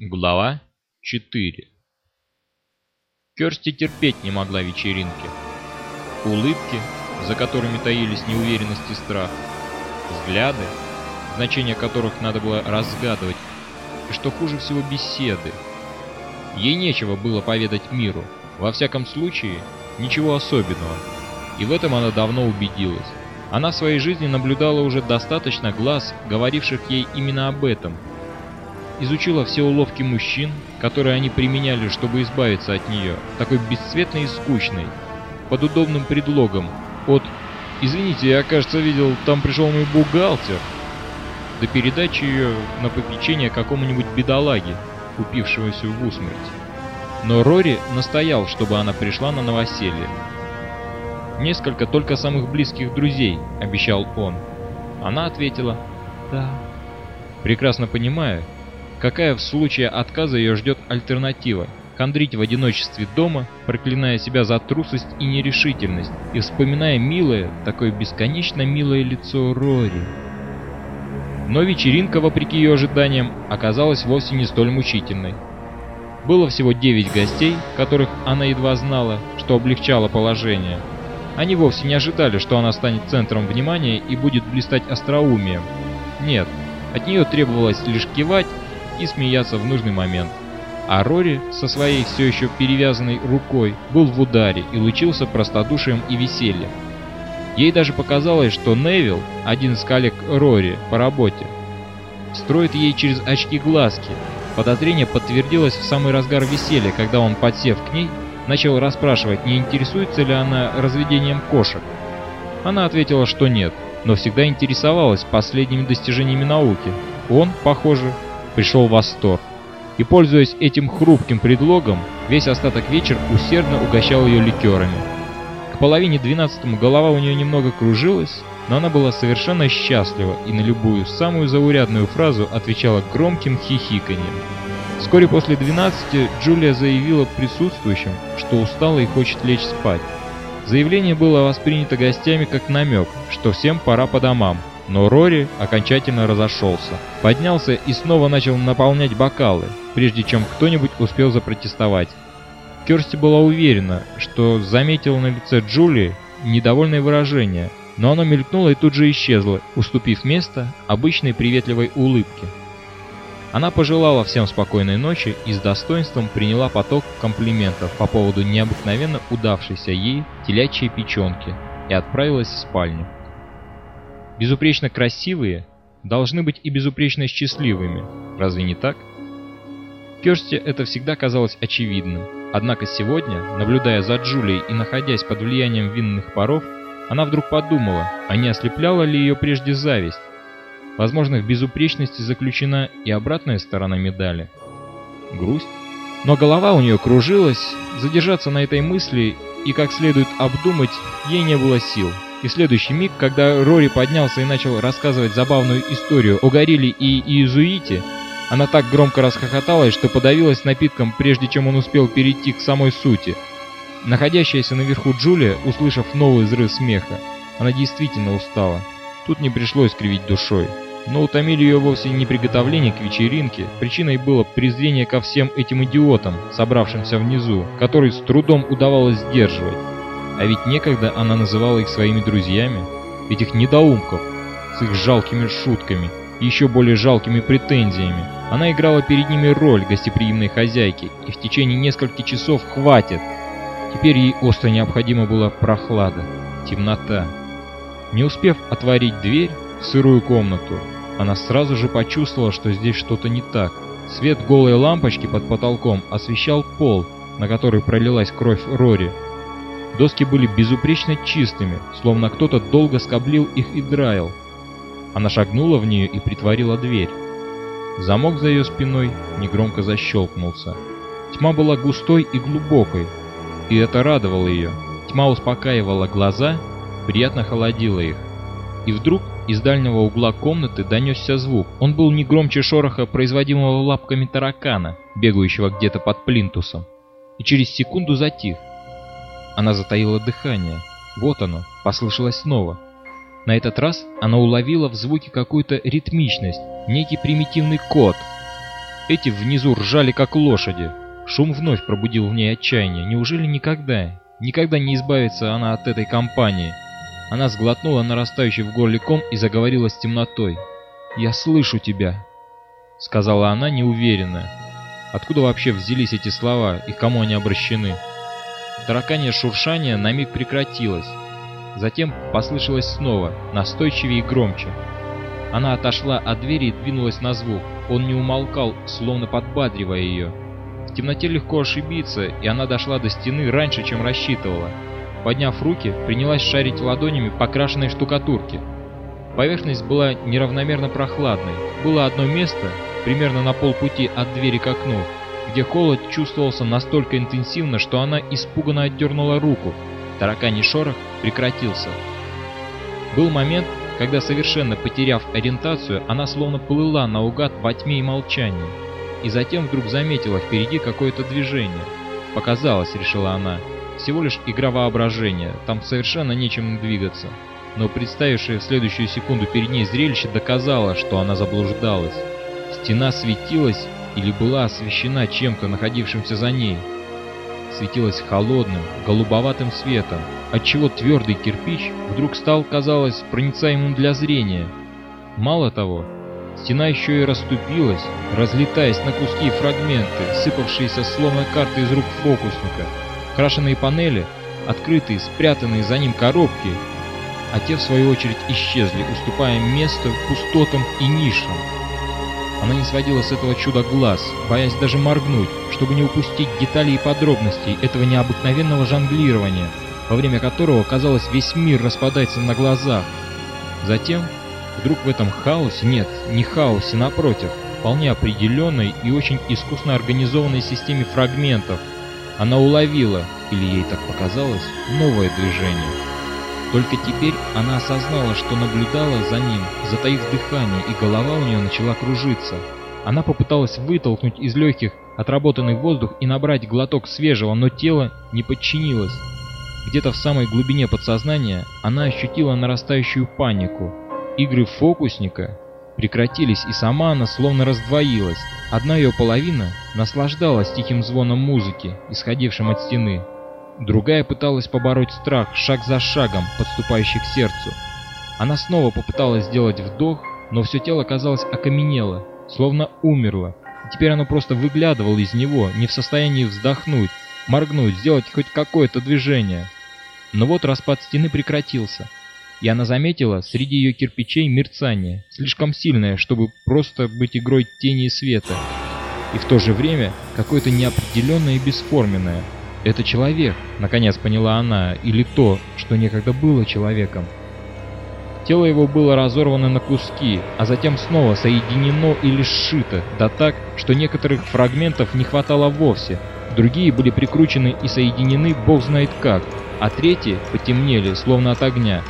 Глава 4 Керсти терпеть не могла вечеринки. Улыбки, за которыми таились неуверенность и страх, взгляды, значение которых надо было разгадывать, и что хуже всего беседы. Ей нечего было поведать миру, во всяком случае, ничего особенного. И в этом она давно убедилась. Она в своей жизни наблюдала уже достаточно глаз, говоривших ей именно об этом – изучила все уловки мужчин, которые они применяли, чтобы избавиться от нее, такой бесцветной и скучной, под удобным предлогом от «Извините, я, кажется, видел, там пришел мой бухгалтер», до передачи ее на попечение какому-нибудь бедолаге, упившегося в усмерть. Но Рори настоял, чтобы она пришла на новоселье. «Несколько только самых близких друзей», — обещал он. Она ответила «да». Прекрасно понимая, Какая в случае отказа ее ждет альтернатива? Хандрить в одиночестве дома, проклиная себя за трусость и нерешительность, и вспоминая милое, такое бесконечно милое лицо Рори. Но вечеринка, вопреки ее ожиданиям, оказалась вовсе не столь мучительной. Было всего девять гостей, которых она едва знала, что облегчало положение. Они вовсе не ожидали, что она станет центром внимания и будет блистать остроумием. Нет, от нее требовалось лишь кивать и смеяться в нужный момент. А Рори со своей все еще перевязанной рукой был в ударе и лучился простодушием и весельем. Ей даже показалось, что Невил, один из коллег Рори по работе, строит ей через очки глазки. Подозрение подтвердилось в самый разгар веселья, когда он, подсев к ней, начал расспрашивать, не интересуется ли она разведением кошек. Она ответила, что нет, но всегда интересовалась последними достижениями науки. Он, похоже, пришел восторг. И, пользуясь этим хрупким предлогом, весь остаток вечера усердно угощал ее ликерами. К половине двенадцатому голова у нее немного кружилась, но она была совершенно счастлива и на любую самую заурядную фразу отвечала громким хихиканьем. Вскоре после двенадцати Джулия заявила присутствующим, что устала и хочет лечь спать. Заявление было воспринято гостями как намек, что всем пора по домам, но Рори окончательно разошелся. Поднялся и снова начал наполнять бокалы, прежде чем кто-нибудь успел запротестовать. Керсти была уверена, что заметила на лице Джулии недовольное выражение, но оно мелькнуло и тут же исчезло, уступив место обычной приветливой улыбке. Она пожелала всем спокойной ночи и с достоинством приняла поток комплиментов по поводу необыкновенно удавшейся ей телячьей печенки и отправилась в спальню. Безупречно красивые должны быть и безупречно счастливыми, разве не так? Керсти это всегда казалось очевидным, однако сегодня, наблюдая за Джулией и находясь под влиянием винных паров, она вдруг подумала, а не ослепляла ли ее прежде зависть? Возможно, в безупречности заключена и обратная сторона медали. Грусть? Но голова у нее кружилась, задержаться на этой мысли и как следует обдумать ей не было сил. И следующий миг, когда Рори поднялся и начал рассказывать забавную историю о горилле и иезуите, она так громко расхохоталась, что подавилась напитком, прежде чем он успел перейти к самой сути. Находящаяся наверху Джулия, услышав новый взрыв смеха, она действительно устала. Тут не пришлось кривить душой. Но утомили ее вовсе не приготовление к вечеринке, причиной было презрение ко всем этим идиотам, собравшимся внизу, который с трудом удавалось сдерживать. А ведь некогда она называла их своими друзьями, этих недоумков, с их жалкими шутками и еще более жалкими претензиями. Она играла перед ними роль гостеприимной хозяйки, и в течение нескольких часов хватит. Теперь ей остро необходима была прохлада, темнота. Не успев отворить дверь в сырую комнату, она сразу же почувствовала, что здесь что-то не так. Свет голой лампочки под потолком освещал пол, на который пролилась кровь Рори, Доски были безупречно чистыми, словно кто-то долго скоблил их и драил. Она шагнула в нее и притворила дверь. Замок за ее спиной негромко защелкнулся. Тьма была густой и глубокой, и это радовало ее. Тьма успокаивала глаза, приятно холодила их. И вдруг из дальнего угла комнаты донесся звук. Он был не громче шороха, производимого лапками таракана, бегающего где-то под плинтусом. И через секунду затих. Она затаила дыхание. Вот оно, послышалось снова. На этот раз она уловила в звуке какую-то ритмичность, некий примитивный код. Эти внизу ржали как лошади. Шум вновь пробудил в ней отчаяние. Неужели никогда, никогда не избавится она от этой компании? Она сглотнула нарастающий в горле ком и заговорила с темнотой. «Я слышу тебя», — сказала она неуверенно. Откуда вообще взялись эти слова и кому они обращены? Тараканье шуршание на миг прекратилось. Затем послышалось снова, настойчивее и громче. Она отошла от двери и двинулась на звук. Он не умолкал, словно подбадривая ее. В темноте легко ошибиться, и она дошла до стены раньше, чем рассчитывала. Подняв руки, принялась шарить ладонями по крашенной штукатурке. Поверхность была неравномерно прохладной. Было одно место, примерно на полпути от двери к окну, где холод чувствовался настолько интенсивно, что она испуганно отдернула руку. Тараканий шорох прекратился. Был момент, когда, совершенно потеряв ориентацию, она словно плыла наугад во тьме и молчании. И затем вдруг заметила впереди какое-то движение. «Показалось», — решила она, — «всего лишь игра воображения, там совершенно нечем двигаться». Но представившее в следующую секунду перед ней зрелище доказало, что она заблуждалась. Стена светилась или была освещена чем-то, находившимся за ней. Светилась холодным, голубоватым светом, отчего твердый кирпич вдруг стал, казалось, проницаемым для зрения. Мало того, стена еще и расступилась, разлетаясь на куски и фрагменты, сыпавшиеся словно карты из рук фокусника. Крашеные панели, открытые, спрятанные за ним коробки, а те в свою очередь исчезли, уступая место пустотам и нишам. Она не сводила с этого чуда глаз, боясь даже моргнуть, чтобы не упустить деталей и подробностей этого необыкновенного жонглирования, во время которого, казалось, весь мир распадается на глазах. Затем, вдруг в этом хаосе, нет, не хаосе, напротив, вполне определенной и очень искусно организованной системе фрагментов, она уловила, или ей так показалось, новое движение. Только теперь она осознала, что наблюдала за ним, затаив дыхание, и голова у нее начала кружиться. Она попыталась вытолкнуть из легких отработанный воздух и набрать глоток свежего, но тело не подчинилось. Где-то в самой глубине подсознания она ощутила нарастающую панику. Игры фокусника прекратились, и сама она словно раздвоилась. Одна ее половина наслаждалась тихим звоном музыки, исходившим от стены, Другая пыталась побороть страх шаг за шагом, подступающий к сердцу. Она снова попыталась сделать вдох, но все тело, казалось, окаменело, словно умерло. И теперь оно просто выглядывало из него, не в состоянии вздохнуть, моргнуть, сделать хоть какое-то движение. Но вот распад стены прекратился, и она заметила среди ее кирпичей мерцание, слишком сильное, чтобы просто быть игрой тени и света, и в то же время какое-то неопределенное и бесформенное – это человек, наконец поняла она, или то, что некогда было человеком. Тело его было разорвано на куски, а затем снова соединено или сшито, да так, что некоторых фрагментов не хватало вовсе, другие были прикручены и соединены бог знает как, а третьи потемнели, словно от огня.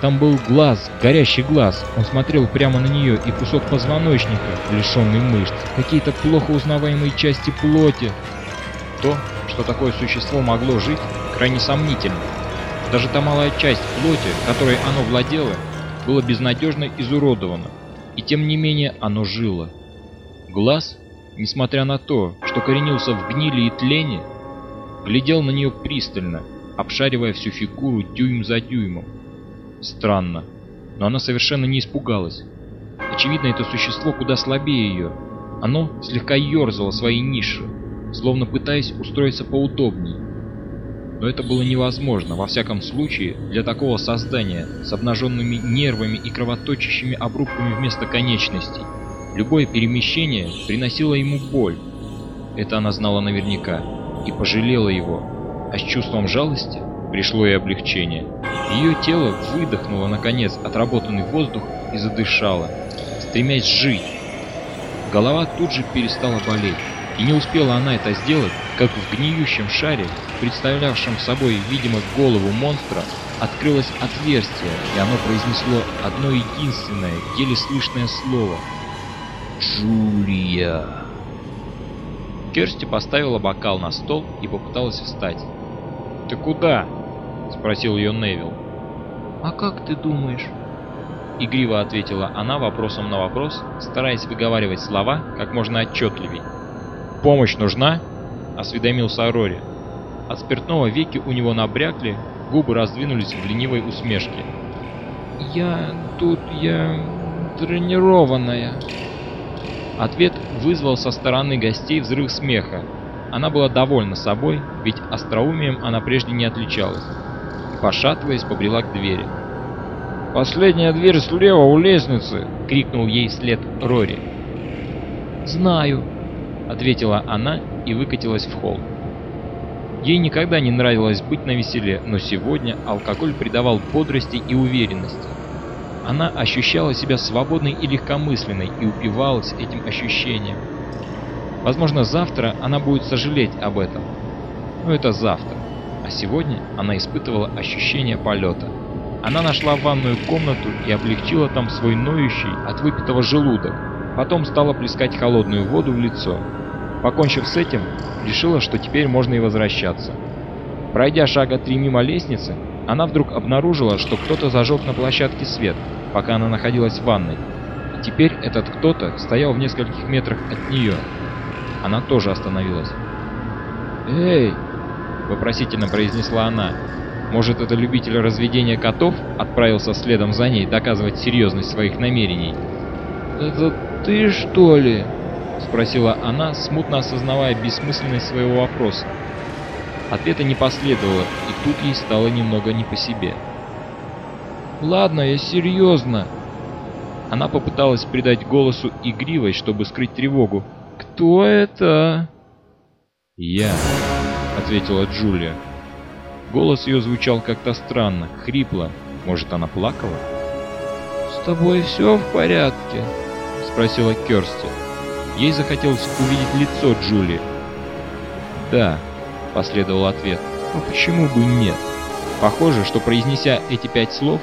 Там был глаз, горящий глаз, он смотрел прямо на нее, и кусок позвоночника, лишенный мышц, какие-то плохо узнаваемые части плоти. То, что такое существо могло жить, крайне сомнительно. Даже та малая часть плоти, которой оно владело, была безнадежно изуродована, и тем не менее оно жило. Глаз, несмотря на то, что коренился в гнили и тлене, глядел на нее пристально, обшаривая всю фигуру дюйм за дюймом. Странно, но она совершенно не испугалась. Очевидно, это существо куда слабее ее. Оно слегка ерзало своей ниши, словно пытаясь устроиться поудобнее. Но это было невозможно, во всяком случае, для такого создания с обнаженными нервами и кровоточащими обрубками вместо конечностей. Любое перемещение приносило ему боль. Это она знала наверняка и пожалела его. А с чувством жалости пришло и облегчение. Ее тело выдохнуло, наконец, отработанный воздух и задышало, стремясь жить. Голова тут же перестала болеть. И не успела она это сделать, как в гниющем шаре, представлявшем собой, видимо, голову монстра, открылось отверстие, и оно произнесло одно единственное, еле слышное слово. «Джулия!» Керсти поставила бокал на стол и попыталась встать. «Ты куда?» — спросил ее Невил. «А как ты думаешь?» — игриво ответила она вопросом на вопрос, стараясь выговаривать слова как можно отчетливей. «Помощь нужна?» — осведомился Рори. От спиртного веки у него набрякли, губы раздвинулись в ленивой усмешке. «Я тут, я тренированная». Ответ вызвал со стороны гостей взрыв смеха. Она была довольна собой, ведь остроумием она прежде не отличалась. Пошатываясь, побрела к двери. «Последняя дверь слева у лестницы!» — крикнул ей вслед Рори. «Знаю», — ответила она и выкатилась в холл. Ей никогда не нравилось быть на веселе, но сегодня алкоголь придавал бодрости и уверенности. Она ощущала себя свободной и легкомысленной и упивалась этим ощущением. Возможно, завтра она будет сожалеть об этом. Но это завтра. А сегодня она испытывала ощущение полета. Она нашла ванную комнату и облегчила там свой ноющий от выпитого желудок. Потом стала плескать холодную воду в лицо. Покончив с этим, решила, что теперь можно и возвращаться. Пройдя шага три мимо лестницы, она вдруг обнаружила, что кто-то зажег на площадке свет, пока она находилась в ванной. И теперь этот кто-то стоял в нескольких метрах от нее. Она тоже остановилась. «Эй!» — вопросительно произнесла она. Может, это любитель разведения котов отправился следом за ней доказывать серьезность своих намерений? «Это ты, что ли?» — спросила она, смутно осознавая бессмысленность своего вопроса. Ответа не последовало, и тут ей стало немного не по себе. «Ладно, я серьезно!» Она попыталась придать голосу игривость, чтобы скрыть тревогу. «Кто это?» «Я», — ответила Джулия. Голос ее звучал как-то странно, хрипло. Может, она плакала? «С тобой все в порядке?» — спросила Керсти. Ей захотелось увидеть лицо Джулии. «Да», — последовал ответ. «Но почему бы нет?» Похоже, что произнеся эти пять слов,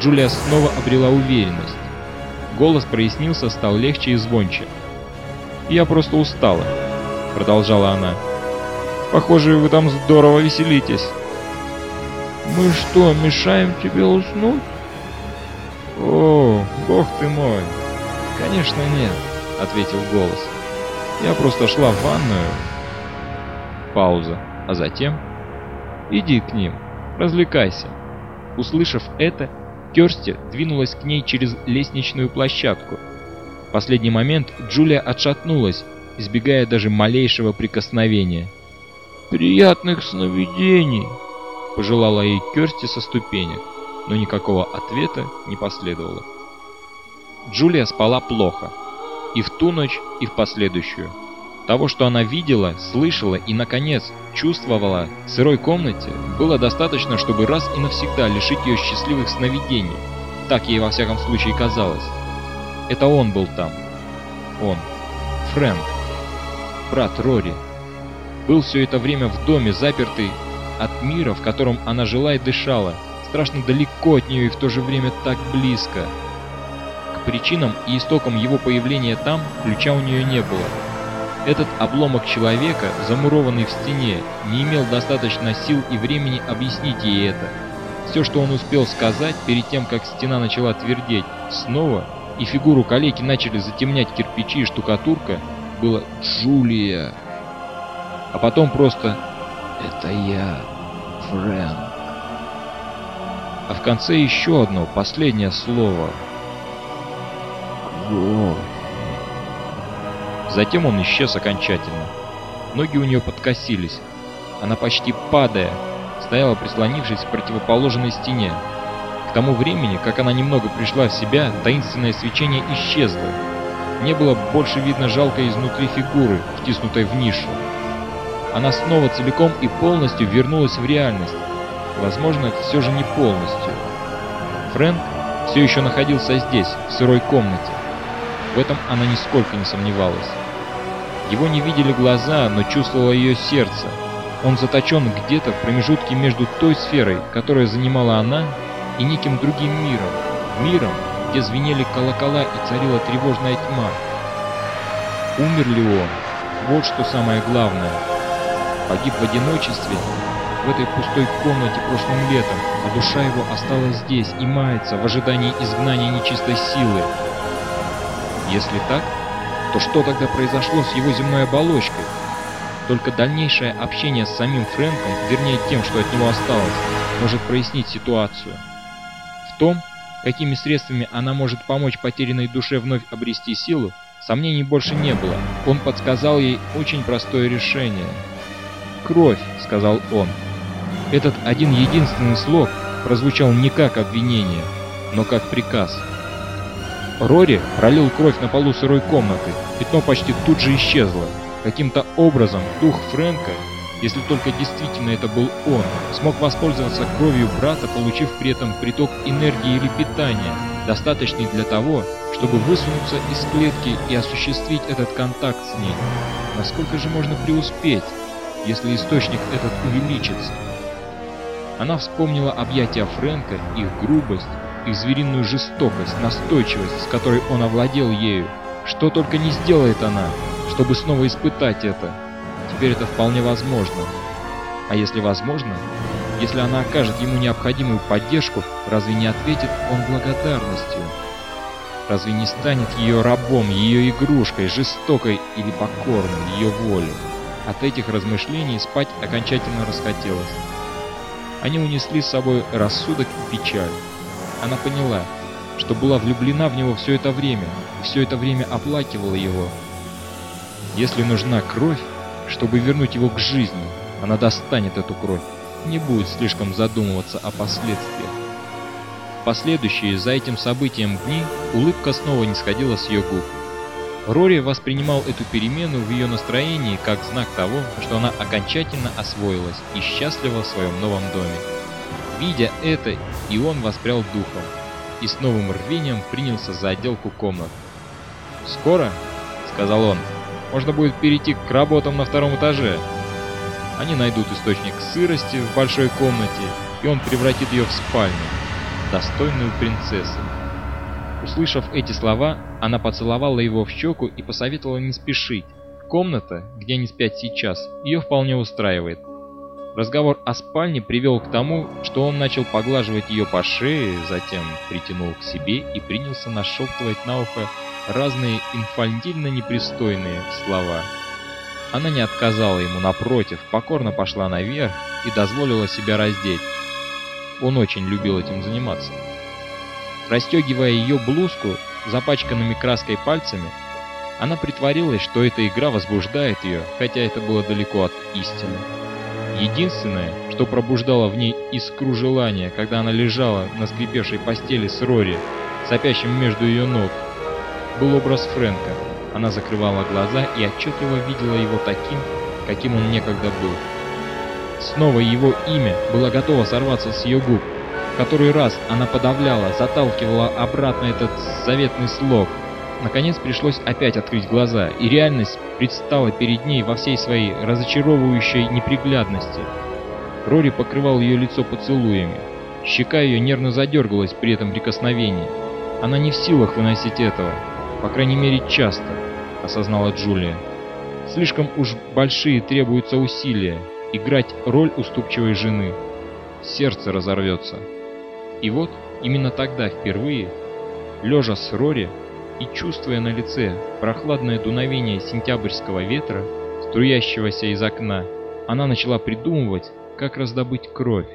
Джулия снова обрела уверенность. Голос прояснился, стал легче и звонче. «Я просто устала», — продолжала она. «Похоже, вы там здорово веселитесь». Мы что, мешаем тебе уснуть? О, бог ты мой. Конечно нет, ответил голос. Я просто шла в ванную. Пауза, а затем иди к ним, развлекайся. Услышав это, Керсти двинулась к ней через лестничную площадку. В последний момент Джулия отшатнулась, избегая даже малейшего прикосновения. «Приятных сновидений!» пожелала ей Керсти со ступенек, но никакого ответа не последовало. Джулия спала плохо. И в ту ночь, и в последующую. Того, что она видела, слышала и, наконец, чувствовала в сырой комнате, было достаточно, чтобы раз и навсегда лишить ее счастливых сновидений. Так ей во всяком случае казалось. Это он был там. Он. Фрэнк. Брат Рори. Был все это время в доме, запертый от мира, в котором она жила и дышала, страшно далеко от нее и в то же время так близко. К причинам и истокам его появления там ключа у нее не было. Этот обломок человека, замурованный в стене, не имел достаточно сил и времени объяснить ей это. Все, что он успел сказать перед тем, как стена начала твердеть, снова, и фигуру калеки начали затемнять кирпичи и штукатурка, было «Джулия». А потом просто «Это я, Фрэнк». А в конце еще одно, последнее слово. «Кровь». Затем он исчез окончательно. Ноги у нее подкосились. Она почти падая, стояла прислонившись к противоположной стене. К тому времени, как она немного пришла в себя, таинственное свечение исчезло. Не было больше видно жалкой изнутри фигуры, втиснутой в нишу она снова целиком и полностью вернулась в реальность. Возможно, все же не полностью. Фрэнк все еще находился здесь, в сырой комнате. В этом она нисколько не сомневалась. Его не видели глаза, но чувствовало ее сердце. Он заточен где-то в промежутке между той сферой, которую занимала она, и неким другим миром. Миром, где звенели колокола и царила тревожная тьма. Умер ли он? Вот что самое главное погиб в одиночестве, в этой пустой комнате прошлым летом, а душа его осталась здесь и мается в ожидании изгнания нечистой силы. Если так, то что тогда произошло с его земной оболочкой? Только дальнейшее общение с самим Фрэнком, вернее тем, что от него осталось, может прояснить ситуацию. В том, какими средствами она может помочь потерянной душе вновь обрести силу, сомнений больше не было. Он подсказал ей очень простое решение. «Кровь», — сказал он. Этот один единственный слог прозвучал не как обвинение, но как приказ. Рори пролил кровь на полу сырой комнаты. Пятно почти тут же исчезло. Каким-то образом дух Фрэнка если только действительно это был он, смог воспользоваться кровью брата, получив при этом приток энергии или питания, достаточный для того, чтобы высунуться из клетки и осуществить этот контакт с ней. Насколько же можно преуспеть, если источник этот увеличится? Она вспомнила объятия Фрэнка, их грубость, их звериную жестокость, настойчивость, с которой он овладел ею. Что только не сделает она, чтобы снова испытать это. Теперь это вполне возможно. А если возможно, если она окажет ему необходимую поддержку, разве не ответит он благодарностью? Разве не станет ее рабом, ее игрушкой, жестокой или покорным ее воле? От этих размышлений спать окончательно расхотелось. Они унесли с собой рассудок и печаль. Она поняла, что была влюблена в него все это время, и все это время оплакивала его. Если нужна кровь, чтобы вернуть его к жизни, она достанет эту кровь, не будет слишком задумываться о последствиях. Последующие за этим событием дни улыбка снова не сходила с ее губ. Рори воспринимал эту перемену в ее настроении как знак того, что она окончательно освоилась и счастлива в своем новом доме. Видя это, и он воспрял духом и с новым рвением принялся за отделку комнат. «Скоро?» — сказал он можно будет перейти к работам на втором этаже. Они найдут источник сырости в большой комнате, и он превратит ее в спальню, достойную принцессы. Услышав эти слова, она поцеловала его в щеку и посоветовала не спешить. Комната, где они спят сейчас, ее вполне устраивает. Разговор о спальне привел к тому, что он начал поглаживать ее по шее, затем притянул к себе и принялся нашептывать на ухо разные инфантильно непристойные слова. Она не отказала ему, напротив, покорно пошла наверх и дозволила себя раздеть. Он очень любил этим заниматься. Расстегивая ее блузку запачканными краской пальцами, она притворилась, что эта игра возбуждает ее, хотя это было далеко от истины. Единственное, что пробуждало в ней искру желания, когда она лежала на скрипевшей постели с Рори, сопящим между ее ног, был образ Фрэнка. Она закрывала глаза и отчетливо видела его таким, каким он некогда был. Снова его имя было готово сорваться с ее губ. Который раз она подавляла, заталкивала обратно этот заветный слог. Наконец пришлось опять открыть глаза, и реальность предстала перед ней во всей своей разочаровывающей неприглядности. Рори покрывал ее лицо поцелуями. Щека ее нервно задергалась при этом прикосновении. Она не в силах выносить этого. По крайней мере, часто, осознала Джулия. Слишком уж большие требуются усилия играть роль уступчивой жены. Сердце разорвется. И вот, именно тогда впервые, лежа с Рори и чувствуя на лице прохладное дуновение сентябрьского ветра, струящегося из окна, она начала придумывать, как раздобыть кровь.